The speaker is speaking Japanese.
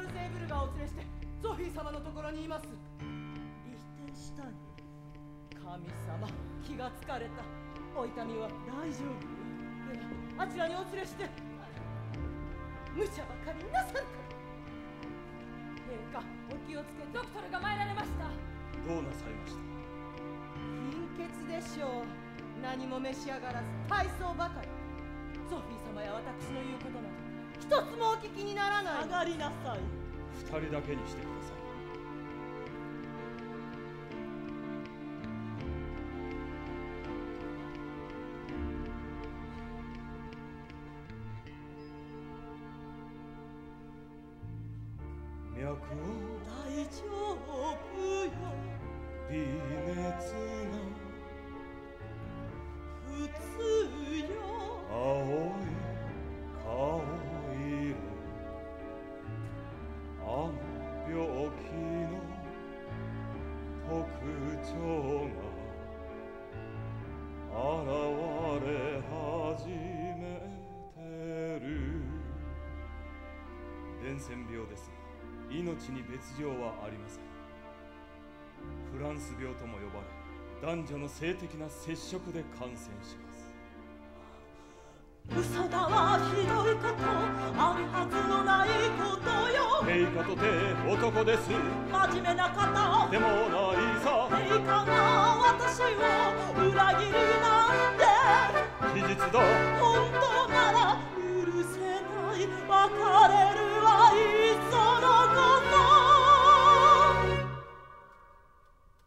レーブルガーを連れしてゾフィー様のところにいます。リヒテンシュタイン神様気がつかれた。お痛みは大丈夫。ではあちらにお連れして無茶ばかりなさるから陛下お気をつけてドクトルが参られました。どうなさいました？貧血でしょう。何も召し上がらず体操ばかり。ゾフィー様や私の言うことなど一つもお聞きにならない。上がりなさい。二人だけにしてください。脈は大丈夫よ。微熱普通病気の特徴が現れ始めてる。伝染病ですが命に別状はありません。フランス病とも呼ばれ男女の性的な接触で感染します。嘘だわひどとて男です。真面目な方でもないさ。陛下が私を裏切る